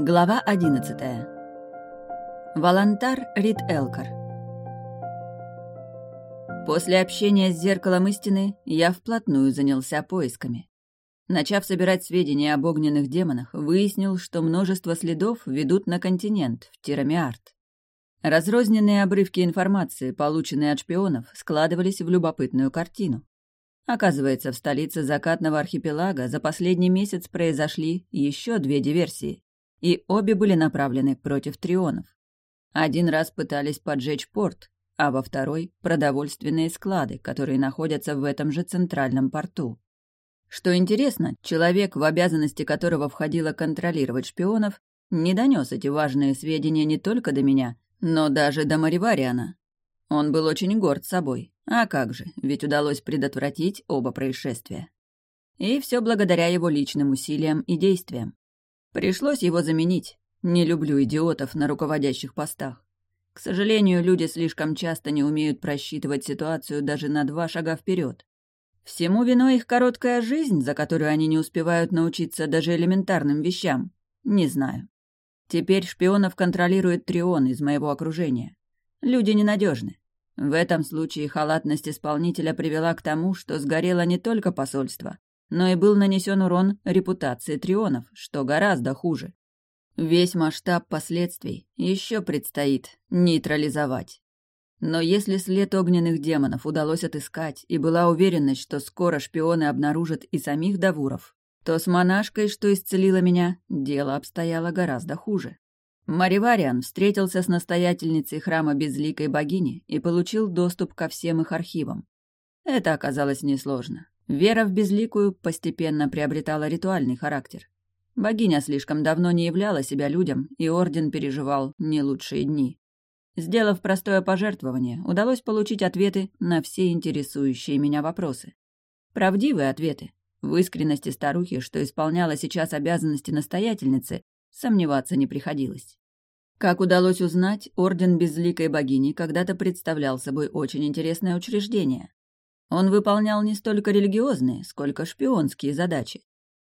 Глава 11. Волонтар Рид Элкар. После общения с зеркалом истины я вплотную занялся поисками. Начав собирать сведения об огненных демонах, выяснил, что множество следов ведут на континент, в Тирамиарт. Разрозненные обрывки информации, полученные от шпионов, складывались в любопытную картину. Оказывается, в столице закатного архипелага за последний месяц произошли еще две диверсии, и обе были направлены против трионов. Один раз пытались поджечь порт, а во второй — продовольственные склады, которые находятся в этом же центральном порту. Что интересно, человек, в обязанности которого входило контролировать шпионов, не донес эти важные сведения не только до меня, но даже до Маривариана. Он был очень горд собой. А как же, ведь удалось предотвратить оба происшествия. И все благодаря его личным усилиям и действиям. Пришлось его заменить. Не люблю идиотов на руководящих постах. К сожалению, люди слишком часто не умеют просчитывать ситуацию даже на два шага вперед. Всему виной их короткая жизнь, за которую они не успевают научиться даже элементарным вещам. Не знаю. Теперь шпионов контролирует Трион из моего окружения. Люди ненадежны. В этом случае халатность исполнителя привела к тому, что сгорело не только посольство, но и был нанесен урон репутации Трионов, что гораздо хуже. Весь масштаб последствий еще предстоит нейтрализовать. Но если след огненных демонов удалось отыскать и была уверенность, что скоро шпионы обнаружат и самих Давуров, то с монашкой, что исцелила меня, дело обстояло гораздо хуже. Маривариан встретился с настоятельницей храма Безликой Богини и получил доступ ко всем их архивам. Это оказалось несложно. Вера в безликую постепенно приобретала ритуальный характер. Богиня слишком давно не являла себя людям, и орден переживал не лучшие дни. Сделав простое пожертвование, удалось получить ответы на все интересующие меня вопросы. Правдивые ответы. В искренности старухи, что исполняла сейчас обязанности настоятельницы, сомневаться не приходилось. Как удалось узнать, Орден Безликой Богини когда-то представлял собой очень интересное учреждение. Он выполнял не столько религиозные, сколько шпионские задачи.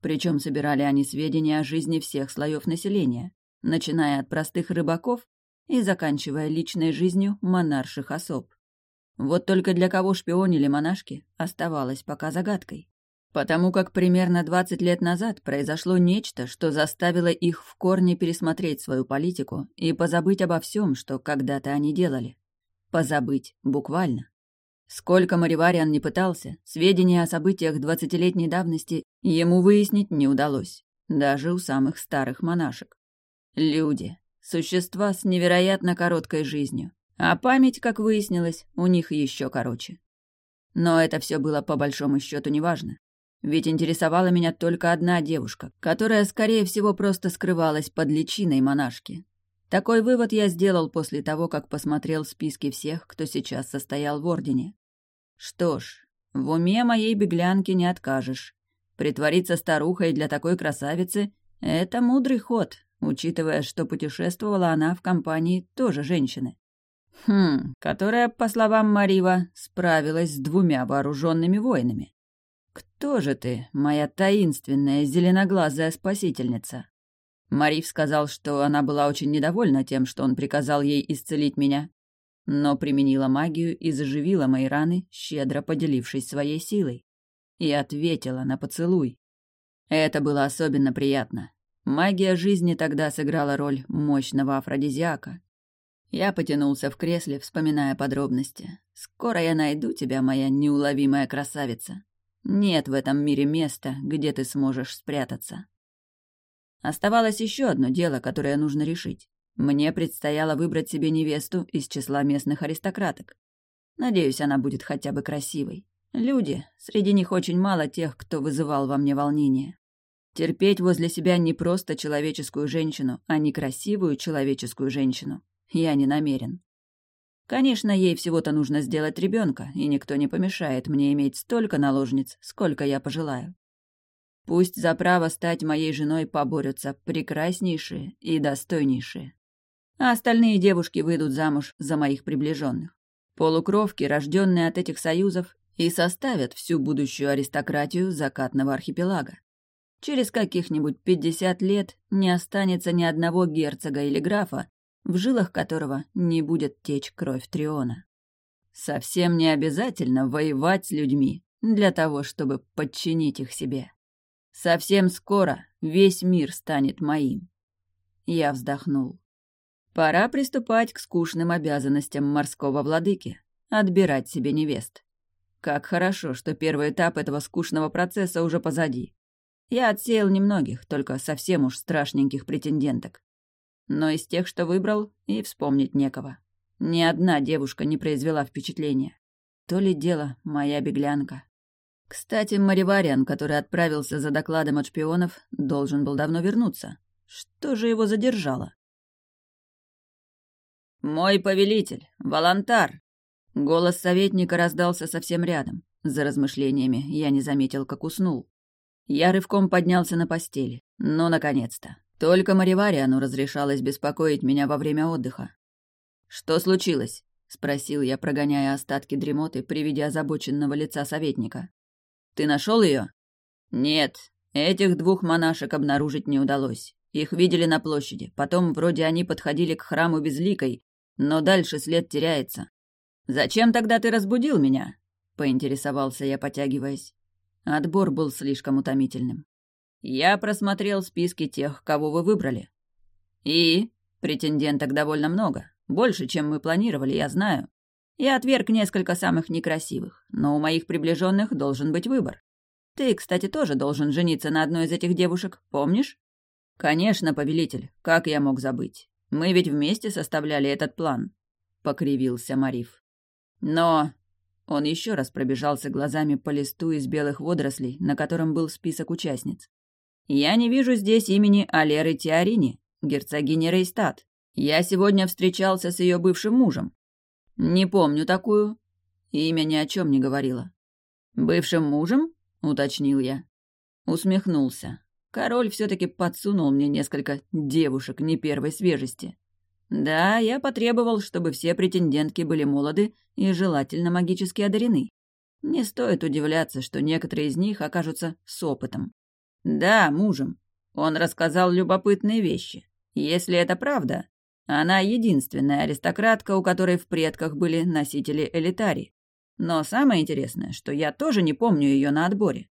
Причем собирали они сведения о жизни всех слоев населения, начиная от простых рыбаков и заканчивая личной жизнью монарших особ. Вот только для кого шпионили монашки, оставалось пока загадкой. Потому как примерно 20 лет назад произошло нечто, что заставило их в корне пересмотреть свою политику и позабыть обо всем, что когда-то они делали. Позабыть буквально. Сколько Маривариан не пытался, сведения о событиях двадцатилетней давности ему выяснить не удалось, даже у самых старых монашек. Люди. Существа с невероятно короткой жизнью. А память, как выяснилось, у них еще короче. Но это все было по большому счету неважно. Ведь интересовала меня только одна девушка, которая, скорее всего, просто скрывалась под личиной монашки. Такой вывод я сделал после того, как посмотрел списки всех, кто сейчас состоял в Ордене. Что ж, в уме моей беглянки не откажешь. Притвориться старухой для такой красавицы — это мудрый ход, учитывая, что путешествовала она в компании тоже женщины. Хм, которая, по словам Марива, справилась с двумя вооруженными воинами. «Кто же ты, моя таинственная зеленоглазая спасительница?» Марив сказал, что она была очень недовольна тем, что он приказал ей исцелить меня но применила магию и заживила мои раны, щедро поделившись своей силой. И ответила на поцелуй. Это было особенно приятно. Магия жизни тогда сыграла роль мощного афродизиака. Я потянулся в кресле, вспоминая подробности. «Скоро я найду тебя, моя неуловимая красавица. Нет в этом мире места, где ты сможешь спрятаться». Оставалось еще одно дело, которое нужно решить. Мне предстояло выбрать себе невесту из числа местных аристократок. Надеюсь, она будет хотя бы красивой. Люди, среди них очень мало тех, кто вызывал во мне волнение. Терпеть возле себя не просто человеческую женщину, а некрасивую человеческую женщину я не намерен. Конечно, ей всего-то нужно сделать ребенка, и никто не помешает мне иметь столько наложниц, сколько я пожелаю. Пусть за право стать моей женой поборются прекраснейшие и достойнейшие а остальные девушки выйдут замуж за моих приближенных. Полукровки, рожденные от этих союзов, и составят всю будущую аристократию закатного архипелага. Через каких-нибудь пятьдесят лет не останется ни одного герцога или графа, в жилах которого не будет течь кровь Триона. Совсем не обязательно воевать с людьми для того, чтобы подчинить их себе. Совсем скоро весь мир станет моим. Я вздохнул. Пора приступать к скучным обязанностям морского владыки, отбирать себе невест. Как хорошо, что первый этап этого скучного процесса уже позади. Я отсеял немногих, только совсем уж страшненьких претенденток. Но из тех, что выбрал, и вспомнить некого. Ни одна девушка не произвела впечатления. То ли дело моя беглянка. Кстати, Маривариан, который отправился за докладом от шпионов, должен был давно вернуться. Что же его задержало? «Мой повелитель, Волонтар!» Голос советника раздался совсем рядом. За размышлениями я не заметил, как уснул. Я рывком поднялся на постели. Ну, наконец-то. Только Маривариану разрешалось беспокоить меня во время отдыха. «Что случилось?» — спросил я, прогоняя остатки дремоты при виде озабоченного лица советника. «Ты нашел ее?» «Нет, этих двух монашек обнаружить не удалось. Их видели на площади. Потом вроде они подходили к храму безликой, но дальше след теряется. «Зачем тогда ты разбудил меня?» — поинтересовался я, потягиваясь. Отбор был слишком утомительным. «Я просмотрел списки тех, кого вы выбрали. И претенденток довольно много, больше, чем мы планировали, я знаю. Я отверг несколько самых некрасивых, но у моих приближенных должен быть выбор. Ты, кстати, тоже должен жениться на одной из этих девушек, помнишь? Конечно, повелитель, как я мог забыть? Мы ведь вместе составляли этот план, покривился Мариф. Но он еще раз пробежался глазами по листу из белых водорослей, на котором был список участниц. «Я не вижу здесь имени Алеры Тиарини, герцогини Рейстат. Я сегодня встречался с ее бывшим мужем. Не помню такую. Имя ни о чем не говорила». «Бывшим мужем?» — уточнил я. Усмехнулся. Король все-таки подсунул мне несколько девушек не первой свежести. Да, я потребовал, чтобы все претендентки были молоды и желательно магически одарены. Не стоит удивляться, что некоторые из них окажутся с опытом. Да, мужем. Он рассказал любопытные вещи. Если это правда, она единственная аристократка, у которой в предках были носители элитари. Но самое интересное, что я тоже не помню ее на отборе.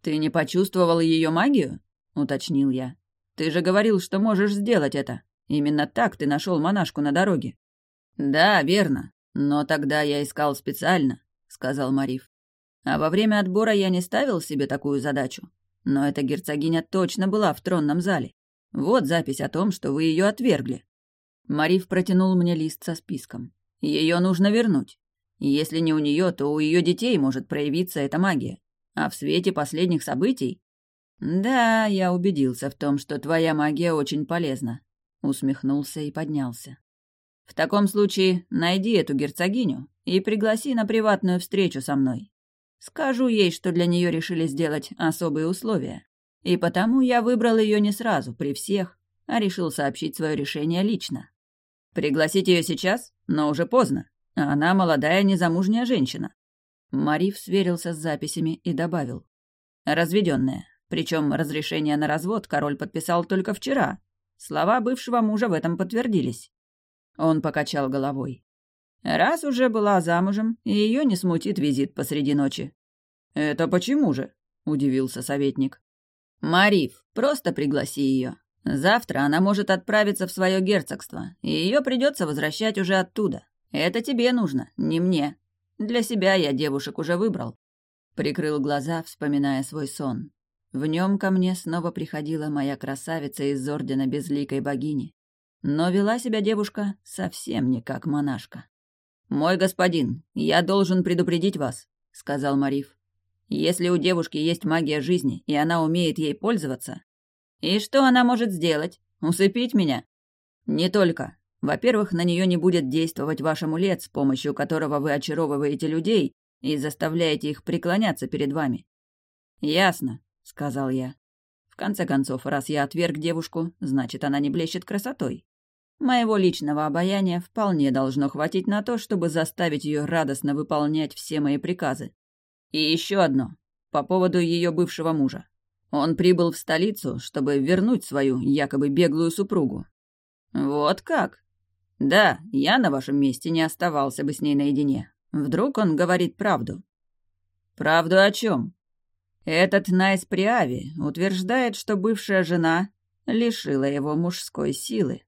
Ты не почувствовал ее магию? Уточнил я. Ты же говорил, что можешь сделать это. Именно так ты нашел монашку на дороге. Да, верно. Но тогда я искал специально, сказал Мариф. А во время отбора я не ставил себе такую задачу. Но эта герцогиня точно была в тронном зале. Вот запись о том, что вы ее отвергли. Мариф протянул мне лист со списком. Ее нужно вернуть. Если не у нее, то у ее детей может проявиться эта магия. А в свете последних событий... Да, я убедился в том, что твоя магия очень полезна усмехнулся и поднялся. В таком случае найди эту герцогиню и пригласи на приватную встречу со мной. Скажу ей, что для нее решили сделать особые условия. И потому я выбрал ее не сразу, при всех, а решил сообщить свое решение лично. Пригласить ее сейчас, но уже поздно. Она молодая незамужняя женщина. Мариф сверился с записями и добавил. Разведенная. Причем разрешение на развод король подписал только вчера, Слова бывшего мужа в этом подтвердились. Он покачал головой. Раз уже была замужем, ее не смутит визит посреди ночи. «Это почему же?» — удивился советник. «Мариф, просто пригласи ее. Завтра она может отправиться в свое герцогство, и ее придется возвращать уже оттуда. Это тебе нужно, не мне. Для себя я девушек уже выбрал». Прикрыл глаза, вспоминая свой сон. В нем ко мне снова приходила моя красавица из ордена безликой богини. Но вела себя девушка совсем не как монашка. «Мой господин, я должен предупредить вас», — сказал Мариф. «Если у девушки есть магия жизни, и она умеет ей пользоваться...» «И что она может сделать? Усыпить меня?» «Не только. Во-первых, на нее не будет действовать ваш амулет, с помощью которого вы очаровываете людей и заставляете их преклоняться перед вами». «Ясно. —— сказал я. В конце концов, раз я отверг девушку, значит, она не блещет красотой. Моего личного обаяния вполне должно хватить на то, чтобы заставить ее радостно выполнять все мои приказы. И еще одно. По поводу ее бывшего мужа. Он прибыл в столицу, чтобы вернуть свою якобы беглую супругу. Вот как? Да, я на вашем месте не оставался бы с ней наедине. Вдруг он говорит правду. Правду о чем? Этот Найс Приави утверждает, что бывшая жена лишила его мужской силы.